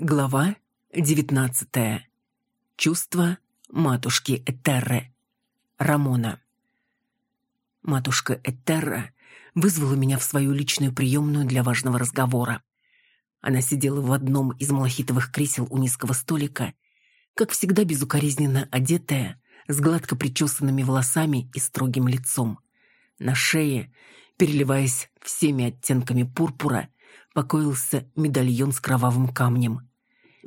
Глава девятнадцатая. Чувство матушки Этерры. Рамона. Матушка Этерра вызвала меня в свою личную приемную для важного разговора. Она сидела в одном из малахитовых кресел у низкого столика, как всегда безукоризненно одетая, с гладко причесанными волосами и строгим лицом. На шее, переливаясь всеми оттенками пурпура, покоился медальон с кровавым камнем.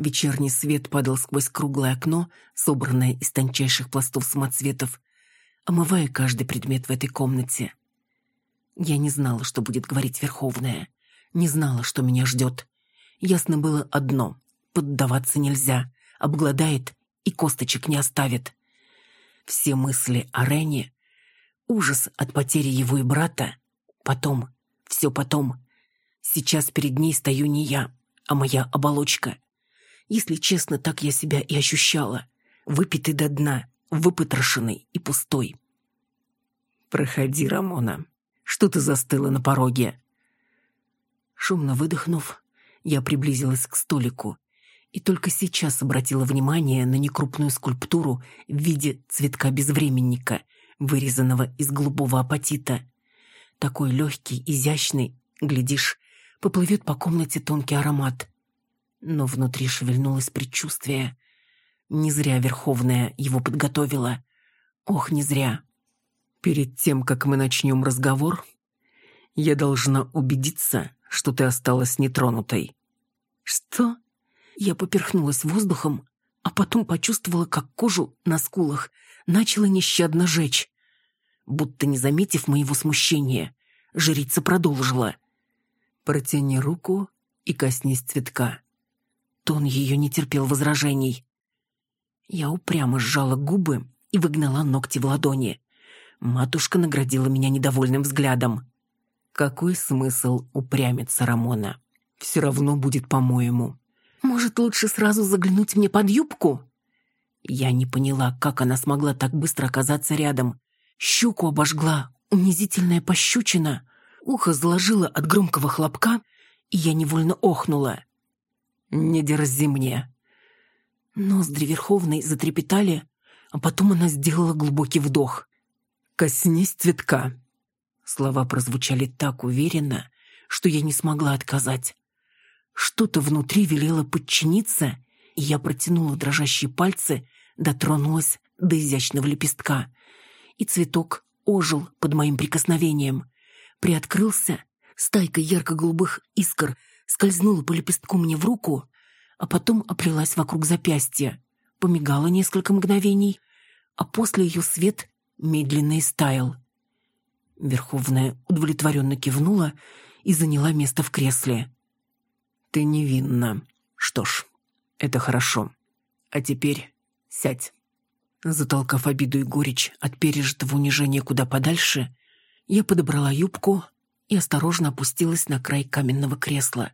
Вечерний свет падал сквозь круглое окно, собранное из тончайших пластов самоцветов, омывая каждый предмет в этой комнате. Я не знала, что будет говорить Верховная. Не знала, что меня ждет. Ясно было одно — поддаваться нельзя. Обгладает и косточек не оставит. Все мысли о Рене, ужас от потери его и брата, потом, все потом. Сейчас перед ней стою не я, а моя оболочка — если честно, так я себя и ощущала. Выпитый до дна, выпотрошенный и пустой. «Проходи, Рамона. Что ты застыла на пороге?» Шумно выдохнув, я приблизилась к столику и только сейчас обратила внимание на некрупную скульптуру в виде цветка безвременника, вырезанного из голубого апатита. Такой легкий, изящный, глядишь, поплывет по комнате тонкий аромат но внутри шевельнулось предчувствие. Не зря Верховная его подготовила. Ох, не зря. Перед тем, как мы начнем разговор, я должна убедиться, что ты осталась нетронутой. Что? Я поперхнулась воздухом, а потом почувствовала, как кожу на скулах начала нещадно жечь. Будто не заметив моего смущения, жрица продолжила. «Протяни руку и коснись цветка. Тон ее не терпел возражений. Я упрямо сжала губы и выгнала ногти в ладони. Матушка наградила меня недовольным взглядом. «Какой смысл упрямиться, Рамона? Все равно будет по-моему. Может, лучше сразу заглянуть мне под юбку?» Я не поняла, как она смогла так быстро оказаться рядом. Щеку обожгла, унизительная пощечина. Ухо заложило от громкого хлопка, и я невольно охнула. «Не дерзи мне!» Ноздри Верховной затрепетали, а потом она сделала глубокий вдох. «Коснись цветка!» Слова прозвучали так уверенно, что я не смогла отказать. Что-то внутри велело подчиниться, и я протянула дрожащие пальцы, дотронулась до изящного лепестка. И цветок ожил под моим прикосновением. Приоткрылся, стайка ярко-голубых искр скользнула по лепестку мне в руку, а потом оплелась вокруг запястья, помигала несколько мгновений, а после ее свет медленно истаял. Верховная удовлетворенно кивнула и заняла место в кресле. «Ты невинна. Что ж, это хорошо. А теперь сядь». Затолкав обиду и горечь от пережитого унижения куда подальше, я подобрала юбку и осторожно опустилась на край каменного кресла.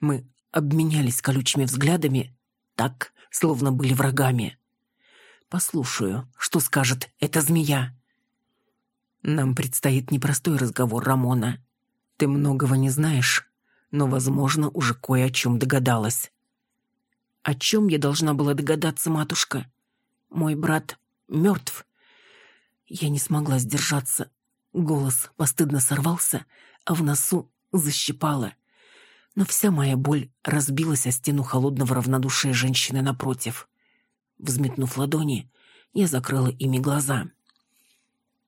Мы обменялись колючими взглядами, так, словно были врагами. Послушаю, что скажет эта змея. Нам предстоит непростой разговор, Рамона. Ты многого не знаешь, но, возможно, уже кое о чем догадалась. О чем я должна была догадаться, матушка? Мой брат мертв. Я не смогла сдержаться. Голос постыдно сорвался, а в носу защипало но вся моя боль разбилась о стену холодного равнодушия женщины напротив. Взметнув ладони, я закрыла ими глаза.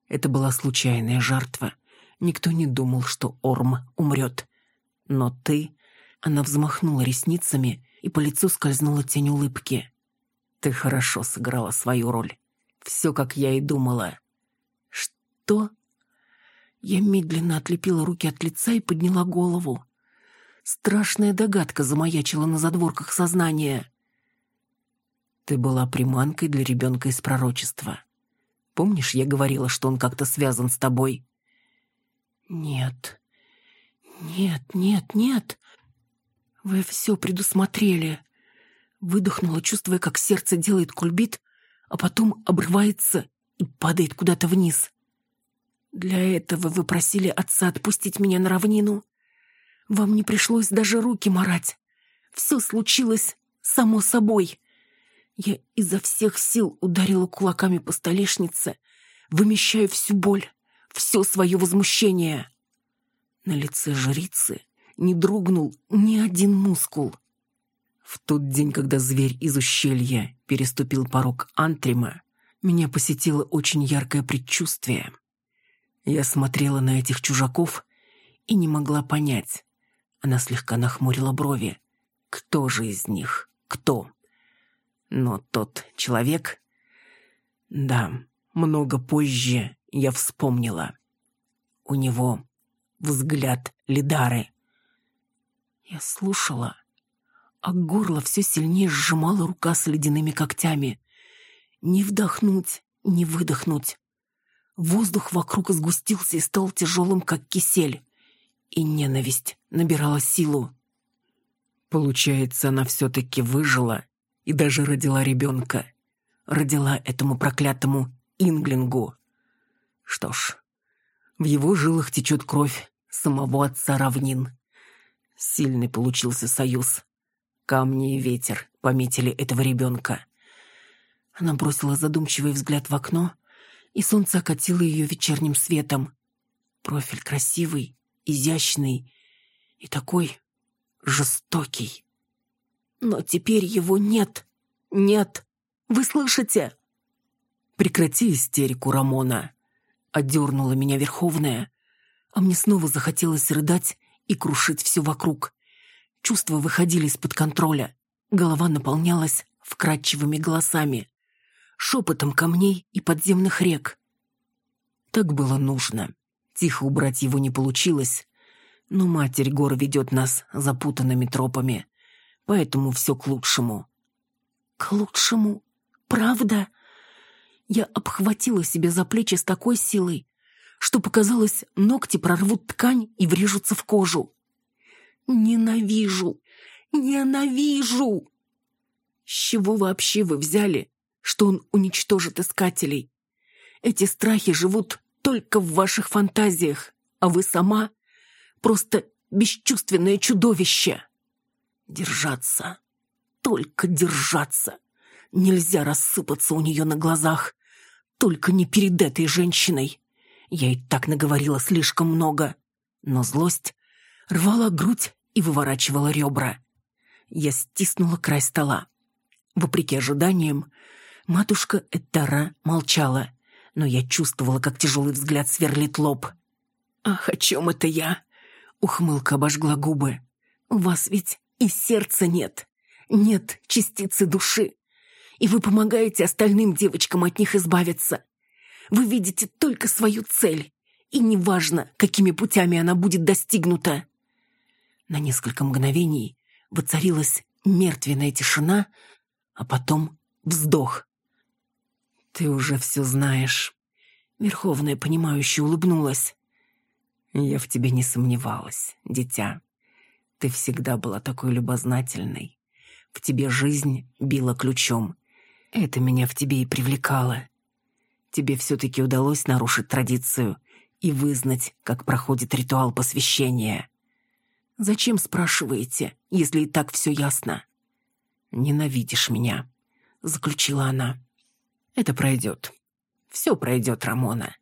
Это была случайная жертва. Никто не думал, что Орм умрет. Но ты... Она взмахнула ресницами, и по лицу скользнула тень улыбки. Ты хорошо сыграла свою роль. Все, как я и думала. Что? Я медленно отлепила руки от лица и подняла голову. Страшная догадка замаячила на задворках сознания. Ты была приманкой для ребенка из пророчества. Помнишь, я говорила, что он как-то связан с тобой? Нет. Нет, нет, нет. Вы все предусмотрели. Выдохнула, чувствуя, как сердце делает кульбит, а потом обрывается и падает куда-то вниз. Для этого вы просили отца отпустить меня на равнину. Вам не пришлось даже руки марать. Все случилось само собой. Я изо всех сил ударила кулаками по столешнице, вымещая всю боль, все свое возмущение. На лице жрицы не дрогнул ни один мускул. В тот день, когда зверь из ущелья переступил порог Антрима, меня посетило очень яркое предчувствие. Я смотрела на этих чужаков и не могла понять. Она слегка нахмурила брови. Кто же из них? Кто? Но тот человек... Да, много позже я вспомнила. У него взгляд Лидары. Я слушала, а горло все сильнее сжимала рука с ледяными когтями. Не вдохнуть, не выдохнуть. Воздух вокруг сгустился и стал тяжелым, как кисель. И ненависть набирала силу. Получается, она все-таки выжила и даже родила ребенка. Родила этому проклятому Инглингу. Что ж, в его жилах течет кровь самого отца равнин. Сильный получился союз. Камни и ветер пометили этого ребенка. Она бросила задумчивый взгляд в окно, и солнце окатило ее вечерним светом. Профиль красивый, изящный и такой жестокий. Но теперь его нет. Нет. Вы слышите? Прекрати истерику, Рамона. Одернула меня Верховная, а мне снова захотелось рыдать и крушить все вокруг. Чувства выходили из-под контроля. Голова наполнялась вкрадчивыми голосами, шепотом камней и подземных рек. Так было нужно. Тихо убрать его не получилось, но Матерь Гор ведет нас запутанными тропами, поэтому все к лучшему. К лучшему? Правда? Я обхватила себя за плечи с такой силой, что показалось, ногти прорвут ткань и врежутся в кожу. Ненавижу! Ненавижу! С чего вообще вы взяли, что он уничтожит искателей? Эти страхи живут только в ваших фантазиях, а вы сама просто бесчувственное чудовище. Держаться. Только держаться. Нельзя рассыпаться у нее на глазах. Только не перед этой женщиной. Я и так наговорила слишком много. Но злость рвала грудь и выворачивала ребра. Я стиснула край стола. Вопреки ожиданиям, матушка Этара молчала, но я чувствовала, как тяжелый взгляд сверлит лоб. «Ах, о чем это я?» Ухмылка обожгла губы. «У вас ведь и сердца нет. Нет частицы души. И вы помогаете остальным девочкам от них избавиться. Вы видите только свою цель, и неважно, какими путями она будет достигнута. На несколько мгновений воцарилась мертвенная тишина, а потом вздох. «Ты уже все знаешь». Верховная, понимающе улыбнулась. «Я в тебе не сомневалась, дитя. Ты всегда была такой любознательной. В тебе жизнь била ключом. Это меня в тебе и привлекало тебе все-таки удалось нарушить традицию и вызнать, как проходит ритуал посвящения. Зачем спрашиваете, если и так все ясно? Ненавидишь меня, заключила она. Это пройдет. Все пройдет, Рамона.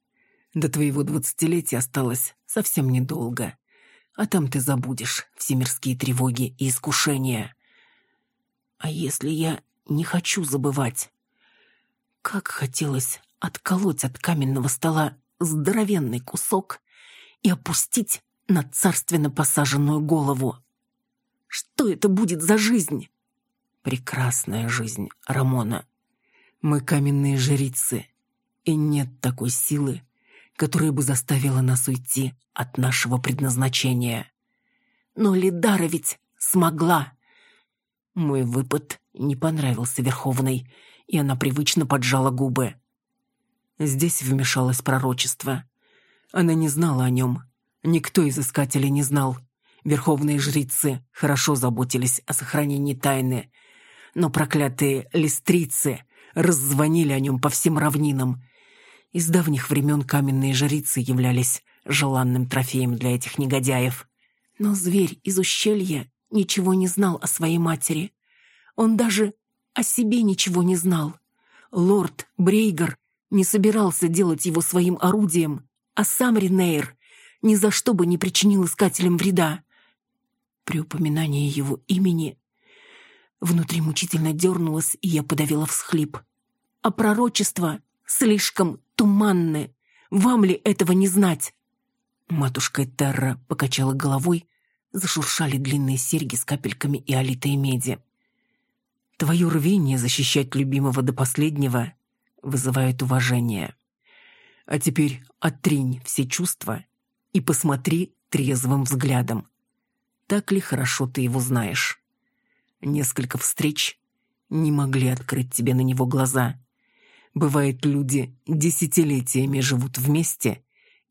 До твоего двадцатилетия осталось совсем недолго. А там ты забудешь все мирские тревоги и искушения. А если я не хочу забывать? Как хотелось отколоть от каменного стола здоровенный кусок и опустить на царственно посаженную голову. Что это будет за жизнь? Прекрасная жизнь, Рамона. Мы каменные жрицы, и нет такой силы, которая бы заставила нас уйти от нашего предназначения. Но Лидара ведь смогла. Мой выпад не понравился Верховной, и она привычно поджала губы. Здесь вмешалось пророчество. Она не знала о нем. Никто из искателей не знал. Верховные жрицы хорошо заботились о сохранении тайны. Но проклятые листрицы раззвонили о нем по всем равнинам. Из давних времен каменные жрицы являлись желанным трофеем для этих негодяев. Но зверь из ущелья ничего не знал о своей матери. Он даже о себе ничего не знал. Лорд Брейгер не собирался делать его своим орудием, а сам Ренейр ни за что бы не причинил искателям вреда. При упоминании его имени внутри мучительно дернулось, и я подавила всхлип. А пророчество слишком туманны. Вам ли этого не знать? Матушка Терра покачала головой, зашуршали длинные серьги с капельками и олитой меди. Твое рвение защищать любимого до последнего вызывает уважение. А теперь отринь все чувства и посмотри трезвым взглядом. Так ли хорошо ты его знаешь? Несколько встреч не могли открыть тебе на него глаза. Бывает, люди десятилетиями живут вместе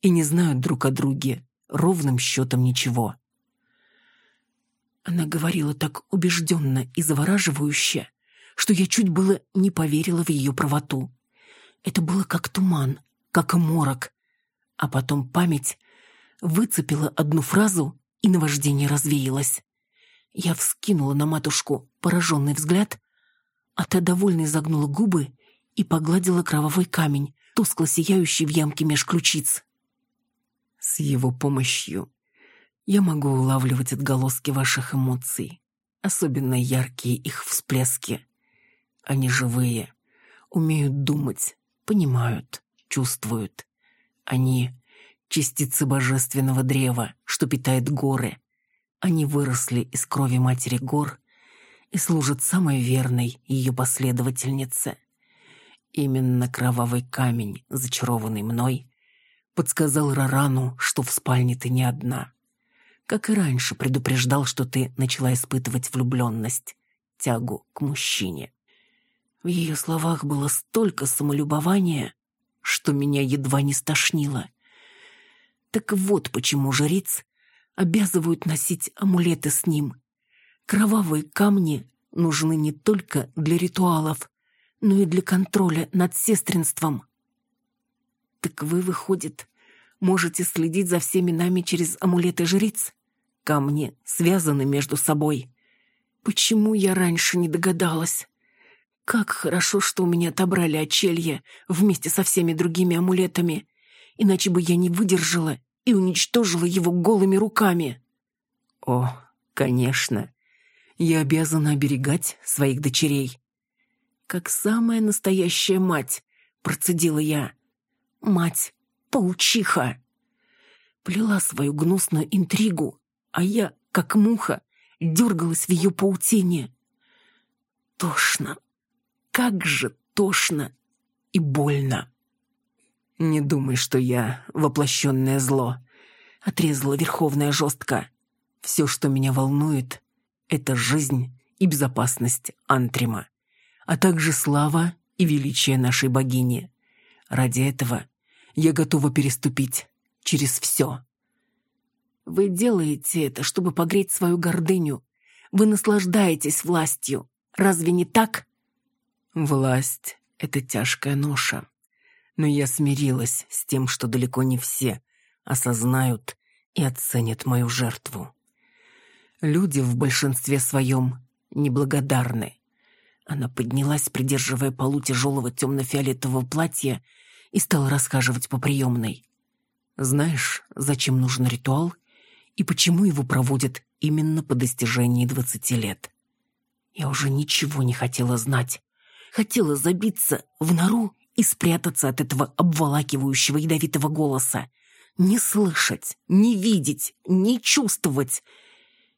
и не знают друг о друге ровным счетом ничего. Она говорила так убежденно и завораживающе, что я чуть было не поверила в ее правоту. Это было как туман, как морок. А потом память выцепила одну фразу, и наваждение развеялось. Я вскинула на матушку пораженный взгляд, а та довольно изогнула губы и погладила кровавый камень, тускло сияющий в ямке меж ключиц. С его помощью я могу улавливать отголоски ваших эмоций, особенно яркие их всплески. Они живые, умеют думать, понимают, чувствуют. Они — частицы божественного древа, что питает горы. Они выросли из крови матери гор и служат самой верной ее последовательнице. Именно кровавый камень, зачарованный мной, подсказал Рарану, что в спальне ты не одна. Как и раньше предупреждал, что ты начала испытывать влюбленность, тягу к мужчине. В ее словах было столько самолюбования, что меня едва не стошнило. Так вот почему жриц обязывают носить амулеты с ним. Кровавые камни нужны не только для ритуалов, но и для контроля над сестринством. Так вы, выходит, можете следить за всеми нами через амулеты жриц? Камни связаны между собой. Почему я раньше не догадалась? Как хорошо, что у меня отобрали очелье вместе со всеми другими амулетами, иначе бы я не выдержала и уничтожила его голыми руками. О, конечно, я обязана оберегать своих дочерей. Как самая настоящая мать, процедила я. Мать-паучиха. Плела свою гнусную интригу, а я, как муха, дергалась в ее паутине. Тошно, как же тошно и больно. «Не думай, что я воплощенное зло», — отрезала Верховная жестко. «Все, что меня волнует, — это жизнь и безопасность Антрима, а также слава и величие нашей богини. Ради этого я готова переступить через все». «Вы делаете это, чтобы погреть свою гордыню. Вы наслаждаетесь властью. Разве не так?» Власть — это тяжкая ноша. Но я смирилась с тем, что далеко не все осознают и оценят мою жертву. Люди в большинстве своем неблагодарны. Она поднялась, придерживая полу тяжелого темно-фиолетового платья, и стала рассказывать по приемной. Знаешь, зачем нужен ритуал и почему его проводят именно по достижении двадцати лет? Я уже ничего не хотела знать хотела забиться в нору и спрятаться от этого обволакивающего ядовитого голоса. Не слышать, не видеть, не чувствовать.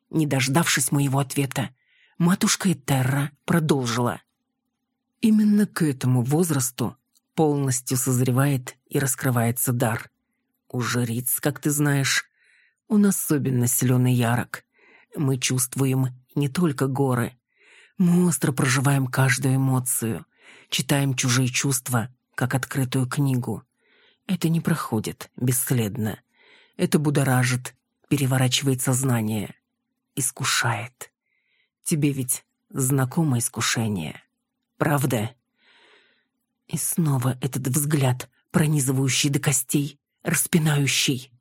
Не дождавшись моего ответа, матушка Этерра продолжила. Именно к этому возрасту полностью созревает и раскрывается дар. У жриц, как ты знаешь, он особенно силен и ярок. Мы чувствуем не только горы, мы остро проживаем каждую эмоцию, читаем чужие чувства, как открытую книгу. Это не проходит бесследно. Это будоражит, переворачивает сознание, искушает. Тебе ведь знакомо искушение, правда? И снова этот взгляд, пронизывающий до костей, распинающий.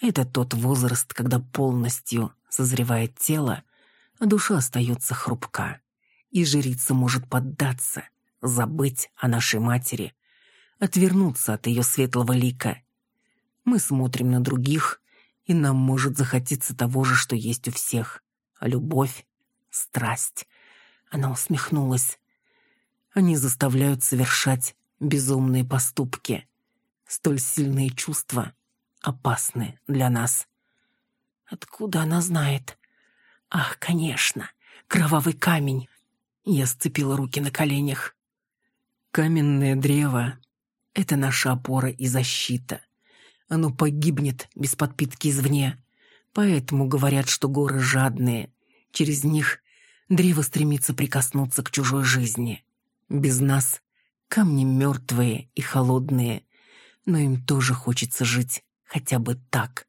Это тот возраст, когда полностью созревает тело, а душа остается хрупка. и жрица может поддаться, забыть о нашей матери, отвернуться от ее светлого лика. Мы смотрим на других, и нам может захотеться того же, что есть у всех. Любовь, страсть. Она усмехнулась. Они заставляют совершать безумные поступки. Столь сильные чувства опасны для нас. Откуда она знает? Ах, конечно, кровавый камень. Я сцепила руки на коленях. Каменное древо — это наша опора и защита. Оно погибнет без подпитки извне. Поэтому говорят, что горы жадные. Через них древо стремится прикоснуться к чужой жизни. Без нас камни мертвые и холодные, но им тоже хочется жить хотя бы так.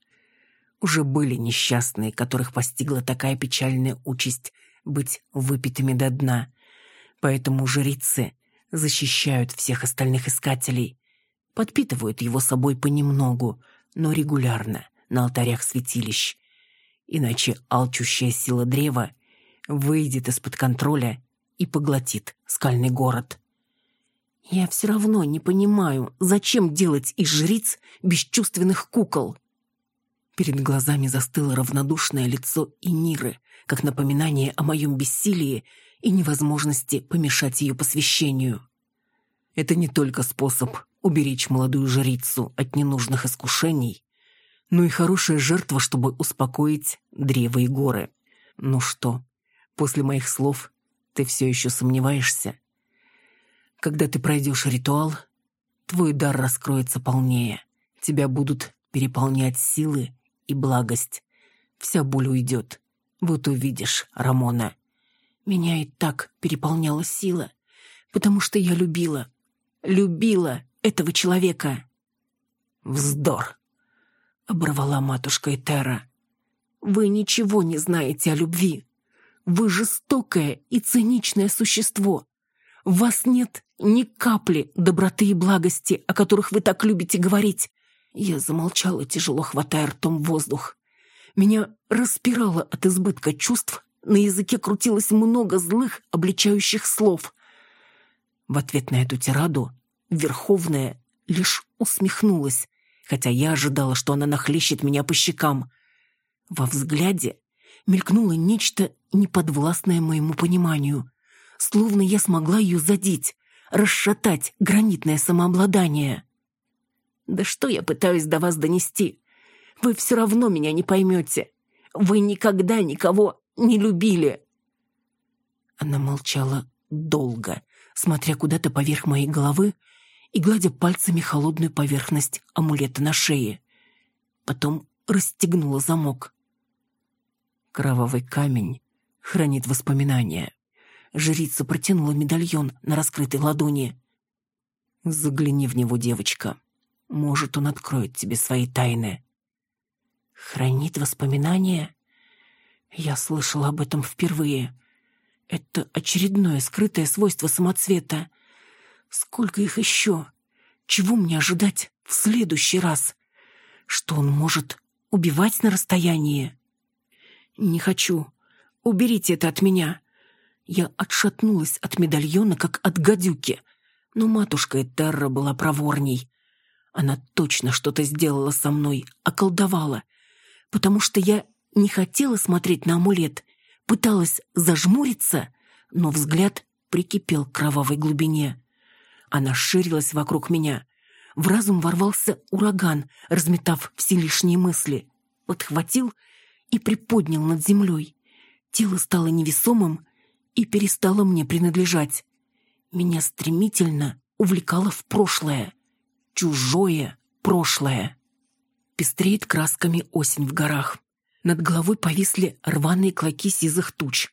Уже были несчастные, которых постигла такая печальная участь быть выпитыми до дна. Поэтому жрицы защищают всех остальных искателей, подпитывают его собой понемногу, но регулярно, на алтарях святилищ. Иначе алчущая сила древа выйдет из-под контроля и поглотит скальный город. Я все равно не понимаю, зачем делать из жриц бесчувственных кукол. Перед глазами застыло равнодушное лицо Иниры, как напоминание о моем бессилии и невозможности помешать ее посвящению. Это не только способ уберечь молодую жрицу от ненужных искушений, но и хорошая жертва, чтобы успокоить древо и горы. Ну что, после моих слов ты все еще сомневаешься? Когда ты пройдешь ритуал, твой дар раскроется полнее. Тебя будут переполнять силы и благость. Вся боль уйдет. Вот увидишь, Рамона. Меня и так переполняла сила, потому что я любила, любила этого человека. Вздор, оборвала матушка Этера. Вы ничего не знаете о любви. Вы жестокое и циничное существо. В вас нет ни капли доброты и благости, о которых вы так любите говорить. Я замолчала, тяжело хватая ртом воздух. Меня распирало от избытка чувств, на языке крутилось много злых, обличающих слов. В ответ на эту тираду Верховная лишь усмехнулась, хотя я ожидала, что она нахлещет меня по щекам. Во взгляде мелькнуло нечто неподвластное моему пониманию, словно я смогла ее задеть, расшатать гранитное самообладание. Да что я пытаюсь до вас донести? Вы все равно меня не поймете. Вы никогда никого не любили. Она молчала долго, смотря куда-то поверх моей головы и гладя пальцами холодную поверхность амулета на шее. Потом расстегнула замок. Кровавый камень хранит воспоминания. Жрица протянула медальон на раскрытой ладони. «Загляни в него, девочка. Может, он откроет тебе свои тайны. Хранит воспоминания? Я слышала об этом впервые. Это очередное скрытое свойство самоцвета. Сколько их еще? Чего мне ожидать в следующий раз? Что он может убивать на расстоянии? Не хочу. Уберите это от меня. Я отшатнулась от медальона, как от гадюки. Но матушка Этерра была проворней. Она точно что-то сделала со мной, околдовала. Потому что я не хотела смотреть на амулет, пыталась зажмуриться, но взгляд прикипел к кровавой глубине. Она ширилась вокруг меня. В разум ворвался ураган, разметав все лишние мысли. Подхватил и приподнял над землей. Тело стало невесомым и перестало мне принадлежать. Меня стремительно увлекало в прошлое чужое прошлое. Пестреет красками осень в горах. Над головой повисли рваные клоки сизых туч.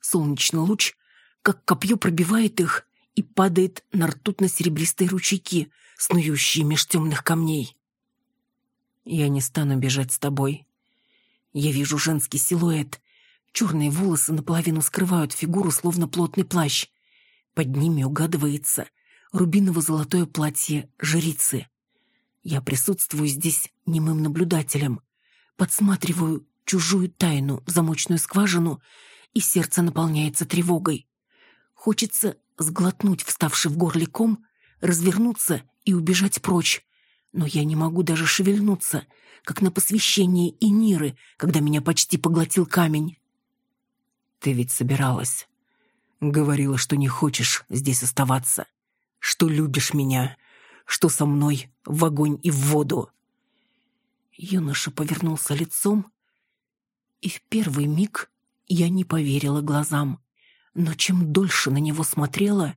Солнечный луч, как копье, пробивает их и падает на ртутно-серебристые ручейки, снующие меж темных камней. Я не стану бежать с тобой. Я вижу женский силуэт. Черные волосы наполовину скрывают фигуру, словно плотный плащ. Под ними угадывается рубиново-золотое платье жрицы. Я присутствую здесь немым наблюдателем, подсматриваю чужую тайну в замочную скважину, и сердце наполняется тревогой. Хочется сглотнуть вставший в горле ком, развернуться и убежать прочь. Но я не могу даже шевельнуться, как на посвящении Иниры, когда меня почти поглотил камень. Ты ведь собиралась. Говорила, что не хочешь здесь оставаться, что любишь меня, что со мной в огонь и в воду. Юноша повернулся лицом, и в первый миг я не поверила глазам. Но чем дольше на него смотрела,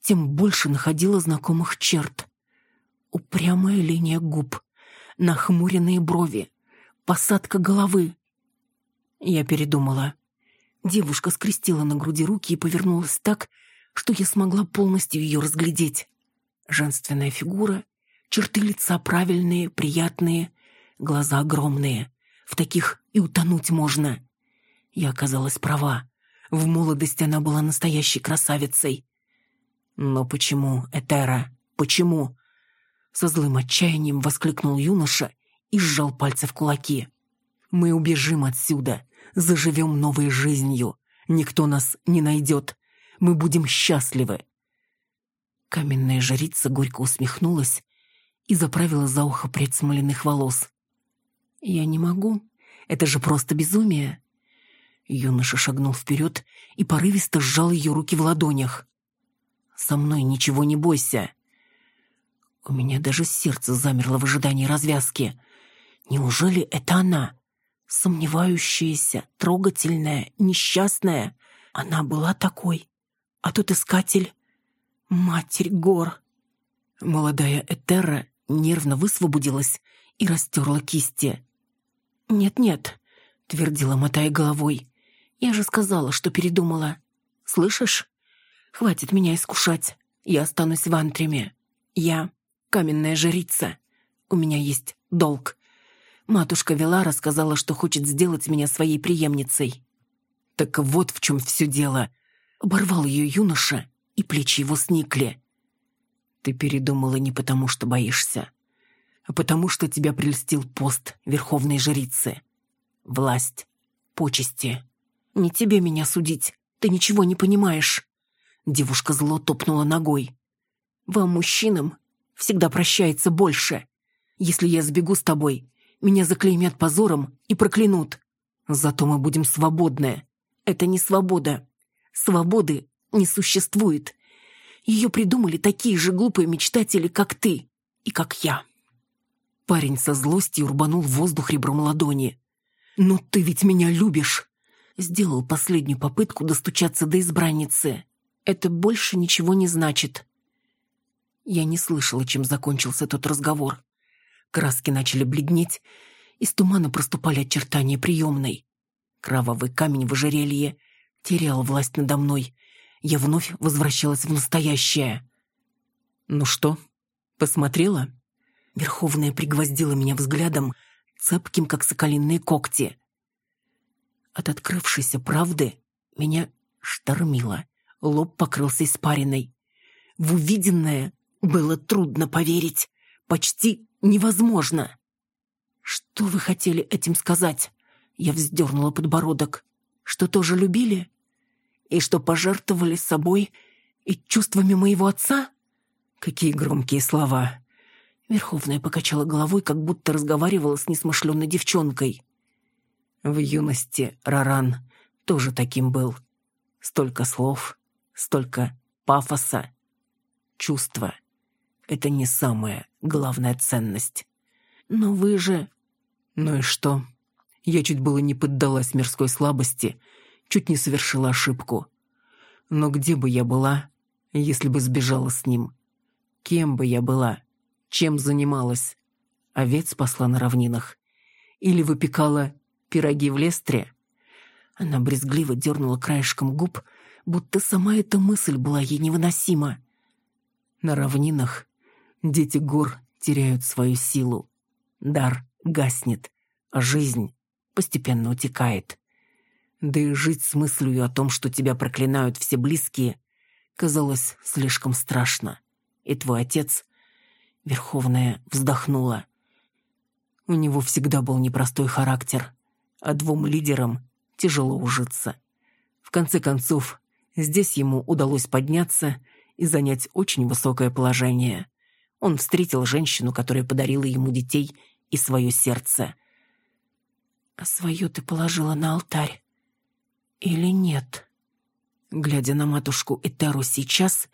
тем больше находила знакомых черт. Упрямая линия губ, нахмуренные брови, посадка головы. Я передумала. Девушка скрестила на груди руки и повернулась так, что я смогла полностью ее разглядеть. Женственная фигура, черты лица правильные, приятные, глаза огромные. В таких и утонуть можно. Я оказалась права. В молодости она была настоящей красавицей. Но почему, Этера, почему? Со злым отчаянием воскликнул юноша и сжал пальцы в кулаки. Мы убежим отсюда, заживем новой жизнью. Никто нас не найдет. Мы будем счастливы. Каменная жрица горько усмехнулась и заправила за ухо прядь смоляных волос. «Я не могу. Это же просто безумие». Юноша шагнул вперед и порывисто сжал ее руки в ладонях. «Со мной ничего не бойся». У меня даже сердце замерло в ожидании развязки. Неужели это она? Сомневающаяся, трогательная, несчастная. Она была такой. А тот искатель — Матерь гор. Молодая Этерра нервно высвободилась и растерла кисти. «Нет-нет», — твердила, мотая головой. «Я же сказала, что передумала. Слышишь? Хватит меня искушать. Я останусь в антриме. Я каменная жрица. У меня есть долг. Матушка Велара сказала, что хочет сделать меня своей преемницей. Так вот в чем все дело. Оборвал ее юноша, и плечи его сникли. Ты передумала не потому, что боишься, а потому, что тебя прельстил пост верховной жрицы. Власть, почести. Не тебе меня судить, ты ничего не понимаешь. Девушка зло топнула ногой. Вам, мужчинам, всегда прощается больше. Если я сбегу с тобой, меня заклеймят позором и проклянут. Зато мы будем свободны. Это не свобода. Свободы не существует. Ее придумали такие же глупые мечтатели, как ты и как я. Парень со злостью рубанул воздух ребром ладони. «Но ты ведь меня любишь!» Сделал последнюю попытку достучаться до избранницы. «Это больше ничего не значит». Я не слышала, чем закончился тот разговор. Краски начали бледнеть, из тумана проступали очертания приемной. Кровавый камень в ожерелье терял власть надо мной. Я вновь возвращалась в настоящее. «Ну что, посмотрела?» Верховная пригвоздила меня взглядом, цепким, как соколиные когти. От открывшейся правды меня штормило. Лоб покрылся испариной. В увиденное было трудно поверить. Почти невозможно. Что вы хотели этим сказать? Я вздернула подбородок. Что тоже любили? И что пожертвовали собой и чувствами моего отца? Какие громкие слова. Верховная покачала головой, как будто разговаривала с несмышленной девчонкой. В юности Раран тоже таким был. Столько слов, столько пафоса, чувства это не самая главная ценность. Но вы же... Ну и что? Я чуть было не поддалась мирской слабости, чуть не совершила ошибку. Но где бы я была, если бы сбежала с ним? Кем бы я была? Чем занималась? Овец спасла на равнинах? Или выпекала пироги в лестре? Она брезгливо дернула краешком губ, будто сама эта мысль была ей невыносима. На равнинах Дети гор теряют свою силу. Дар гаснет, а жизнь постепенно утекает. Да и жить с мыслью о том, что тебя проклинают все близкие, казалось слишком страшно. И твой отец, Верховная, вздохнула. У него всегда был непростой характер, а двум лидерам тяжело ужиться. В конце концов, Здесь ему удалось подняться и занять очень высокое положение. Он встретил женщину, которая подарила ему детей и свое сердце. «А свое ты положила на алтарь? Или нет?» Глядя на матушку Этеру сейчас,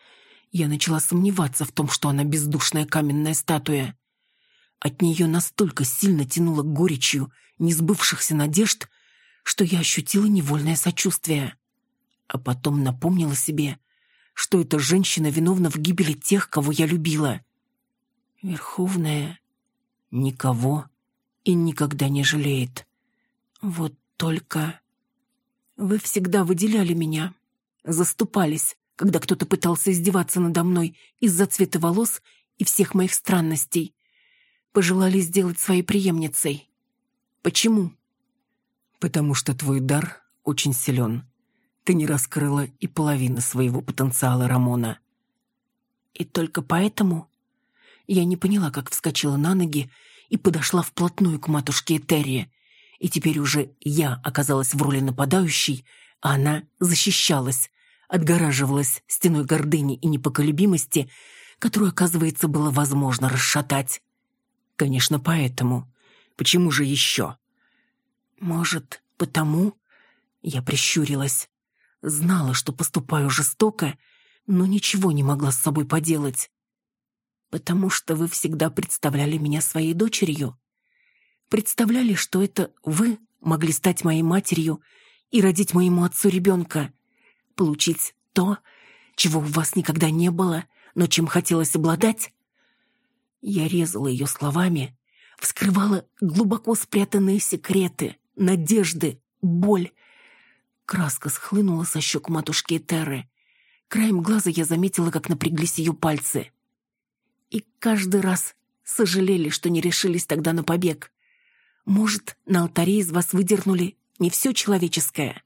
я начала сомневаться в том, что она бездушная каменная статуя. От нее настолько сильно тянуло горечью несбывшихся надежд, что я ощутила невольное сочувствие. А потом напомнила себе, что эта женщина виновна в гибели тех, кого я любила. Верховная никого и никогда не жалеет. Вот только... Вы всегда выделяли меня, заступались, когда кто-то пытался издеваться надо мной из-за цвета волос и всех моих странностей. Пожелали сделать своей преемницей. Почему? Потому что твой дар очень силен. Ты не раскрыла и половины своего потенциала, Рамона. И только поэтому я не поняла, как вскочила на ноги и подошла вплотную к матушке Этерии. И теперь уже я оказалась в роли нападающей, а она защищалась, отгораживалась стеной гордыни и непоколебимости, которую, оказывается, было возможно расшатать. Конечно, поэтому. Почему же еще? Может, потому? Я прищурилась. Знала, что поступаю жестоко, но ничего не могла с собой поделать. Потому что вы всегда представляли меня своей дочерью. Представляли, что это вы могли стать моей матерью и родить моему отцу ребенка. Получить то, чего у вас никогда не было, но чем хотелось обладать. Я резала ее словами, вскрывала глубоко спрятанные секреты, надежды, боль. Краска схлынула со щек матушки Терры. Краем глаза я заметила, как напряглись ее пальцы. И каждый раз сожалели, что не решились тогда на побег. Может, на алтаре из вас выдернули не все человеческое?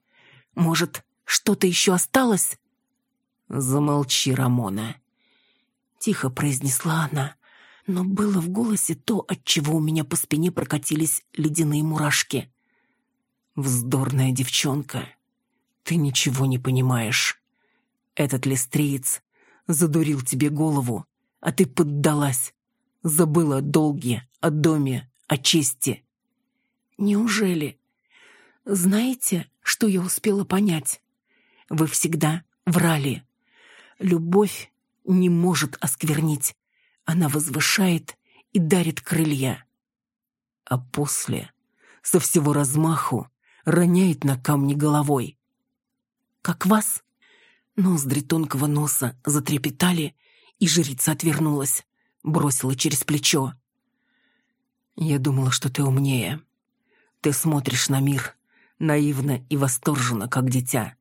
Может, что-то еще осталось?» «Замолчи, Рамона», — тихо произнесла она, но было в голосе то, от чего у меня по спине прокатились ледяные мурашки. «Вздорная девчонка, ты ничего не понимаешь. Этот листриец задурил тебе голову, а ты поддалась, забыла о долге, о доме, о чести». «Неужели? Знаете, что я успела понять? Вы всегда врали. Любовь не может осквернить. Она возвышает и дарит крылья. А после, со всего размаху, роняет на камни головой. Как вас? Ноздри тонкого носа затрепетали, и жрица отвернулась, бросила через плечо. «Я думала, что ты умнее. Ты смотришь на мир наивно и восторженно, как дитя.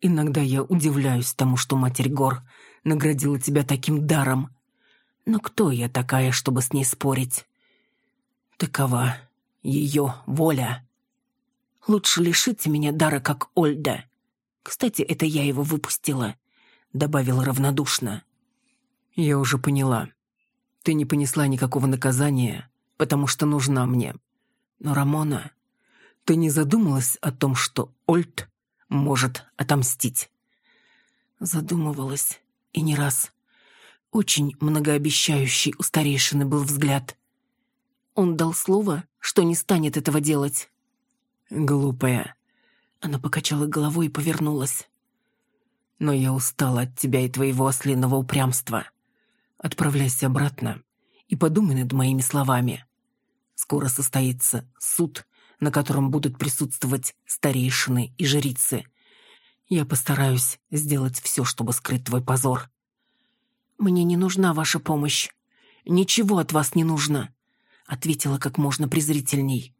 Иногда я удивляюсь тому, что Матерь Гор наградила тебя таким даром. Но кто я такая, чтобы с ней спорить? Такова ее воля. Лучше лишите меня дара, как Ольда. Кстати, это я его выпустила, добавила равнодушно. Я уже поняла. Ты не понесла никакого наказания, потому что нужна мне. Но, Рамона, ты не задумалась о том, что Ольд может отомстить. Задумывалась, и не раз. Очень многообещающий у старейшины был взгляд. Он дал слово, что не станет этого делать. «Глупая». Она покачала головой и повернулась. «Но я устала от тебя и твоего ослиного упрямства. Отправляйся обратно и подумай над моими словами. Скоро состоится суд, на котором будут присутствовать старейшины и жрицы. Я постараюсь сделать все, чтобы скрыть твой позор. Мне не нужна ваша помощь. Ничего от вас не нужно, ответила как можно презрительней.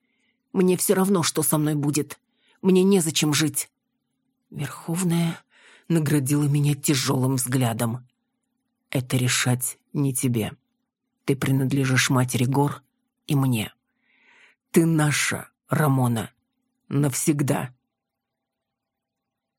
Мне все равно, что со мной будет. Мне незачем жить. Верховная наградила меня тяжелым взглядом. Это решать не тебе. Ты принадлежишь матери гор и мне. Ты наша, Рамона. Навсегда.